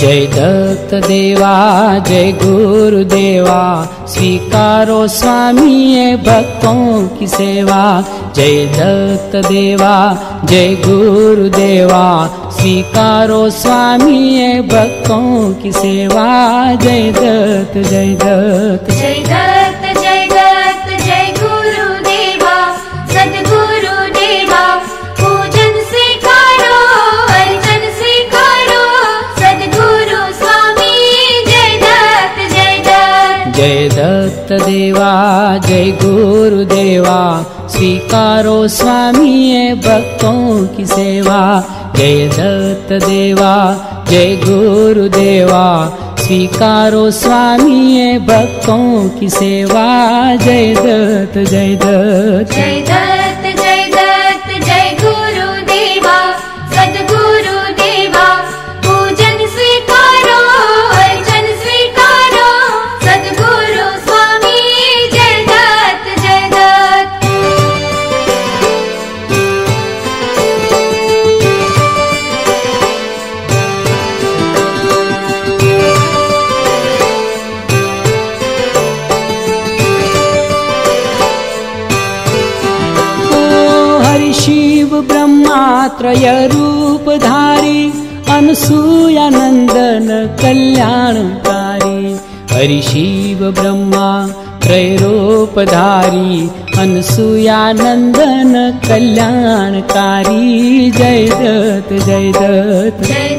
जय दत्त देवा जय गुरुदेवा स्वीकारो स्वामी भक्तों की सेवा। जय दत्त देवा जय गुरुदेवा स्वीकारो स्वामी भक्तों की सेवा। जय दत्त जय दत्त। जय दत्त दत्त देवा जय गुरुदेवा। स्वीकारो स्वामी भक्तों की सेवा। जय दत्त देवा जय गुरुदेवा। स्वीकारो स्वामी भक्तों की सेवा। जय दत्त जय दत्त। जय दत्त रूपधारी अनसूयानन्दन कल्याणकारी। हरि शिव ब्रह्मा त्रैरूपधारी अनसूयानन्दन कल्याणकारी। जय दत्त जय दत्त। जय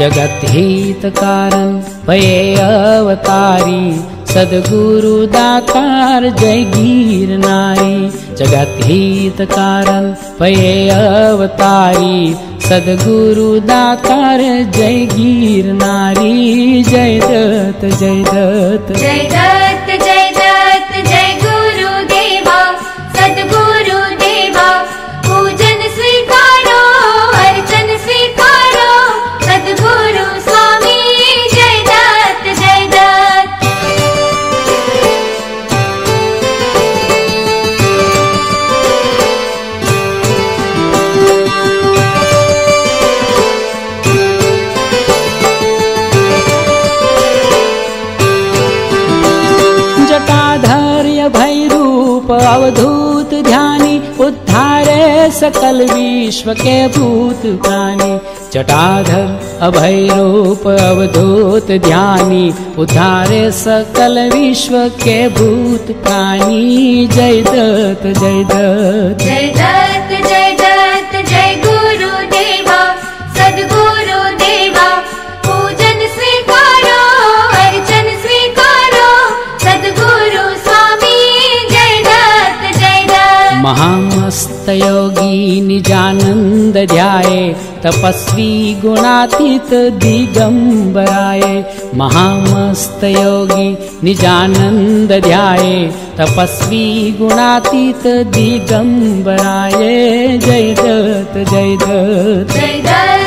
दत्त जगत हित कारण भये अवतारी सद्गुरु दातार जय गिर नारी जगत हित कारण भये अवतारी सद्गुरु दातार जय गिर नारी जय दत्त। जय दत्त उद्धारे सकल विश्व के भूत प्राणी। जटाधर अभैरूप अवधूत ध्यानी उद्धारे सकल विश्व के भूत प्राणी। जय दत्त जय दत्त। जय दत्त जय योगी निजानंद ध्याये तपस्वी गुणातीत दिगंबराय महामस्त योगी निजानंद ध्याये तपस्वी गुणातीत दिगंबराय जय दत्त। जय दत्त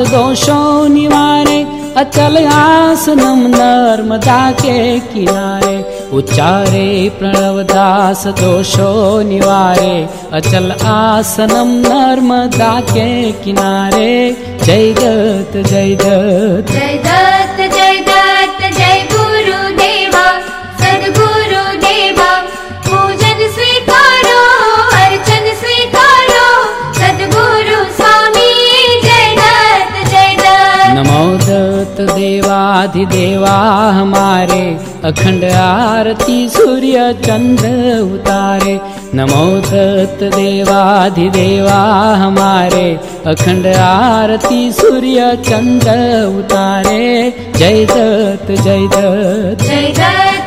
दोषो निवारे अचल आसनम नर्मदा के किनारे उच्चारे प्रणवदास दोषो निवारे अचल आसनम नर्मदा के किनारे। जय दत्त जय दत्त। जय दत्त देवाधिदेवा हमारे अखंड आरती सूर्य चंद्र उतारे। नमो देवाधिदेवा हमारे अखंड आरती सूर्य चंद्र उतारे। जय दत्त जय दत्त। जय दत्त